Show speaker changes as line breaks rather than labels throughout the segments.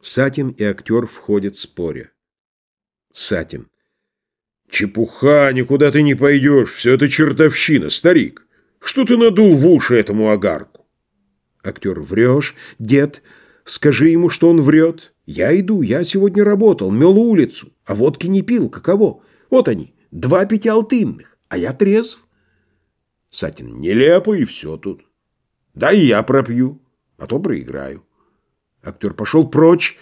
Сатин и актер входят споря. Сатин. Чепуха, никуда ты не пойдешь, все это чертовщина, старик. Что ты надул в уши этому огарку? Актер. Врешь, дед, скажи ему, что он врет. Я иду, я сегодня работал, мел улицу, а водки не пил, каково? Вот они, два пятиалтынных, а я трезв. Сатин. Нелепо и все тут. Да и я пропью, а то проиграю. Актер пошел прочь.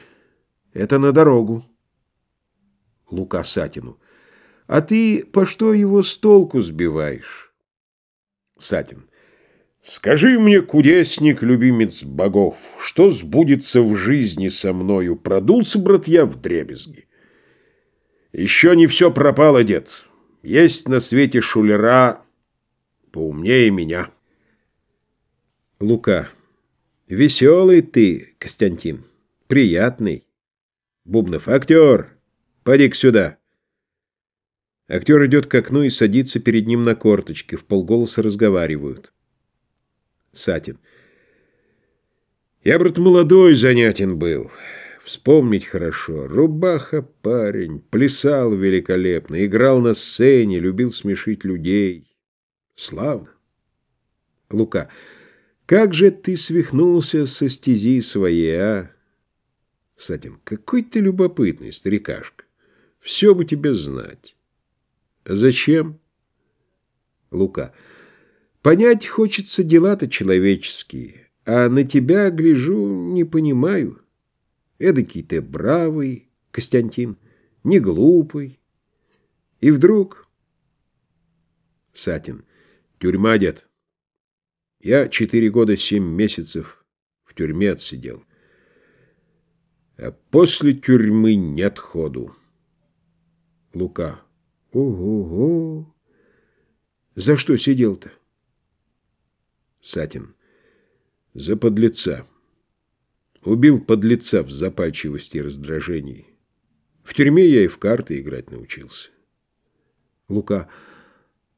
Это на дорогу. Лука Сатину. А ты по что его с толку сбиваешь? Сатин. Скажи мне, кудесник, любимец богов, что сбудется в жизни со мною? Продулся, брат, я в дребезги. Еще не все пропало, дед. Есть на свете шулера поумнее меня.
Лука. Веселый ты, Константин, приятный. Бубнов. Актер, поди сюда. Актер идет к окну и садится перед ним на корточки, в полголоса разговаривают. Сатин. Я, брат, молодой занятен был. Вспомнить хорошо. Рубаха парень, плясал великолепно, играл на сцене, любил смешить людей. Славно. Лука. Как же ты свихнулся со стези своей, а? Сатин, какой ты любопытный, старикашка. Все бы тебе знать. Зачем? Лука. Понять хочется дела-то человеческие, а на тебя, гляжу, не понимаю. Эдакий ты бравый, Костянтин, не глупый. И вдруг... Сатин. Тюрьма, дед. Я четыре года семь месяцев в тюрьме отсидел. А после тюрьмы нет ходу. Лука. Ого-го! За что сидел-то? Сатин. За подлеца. Убил подлеца в запальчивости и раздражении. В тюрьме я и в карты играть научился. Лука.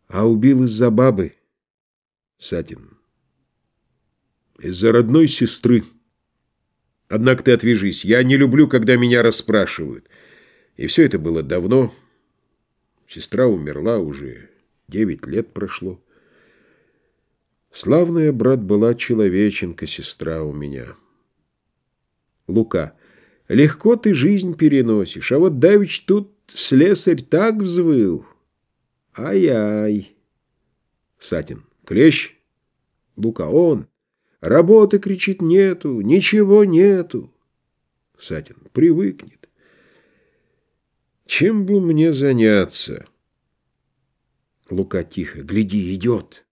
А убил из-за бабы? Сатин. Из-за родной сестры. Однако ты отвяжись. Я не люблю, когда меня расспрашивают. И все это было давно. Сестра умерла уже. Девять лет прошло. Славная, брат, была человеченка, сестра у меня. Лука. Легко ты жизнь переносишь, а вот давич тут слесарь так взвыл. Ай-ай. Сатин. Клещ? Лука. Он. Работы, кричит, нету, ничего нету. Сатин привыкнет. Чем бы мне заняться? Лука тихо. Гляди, идет.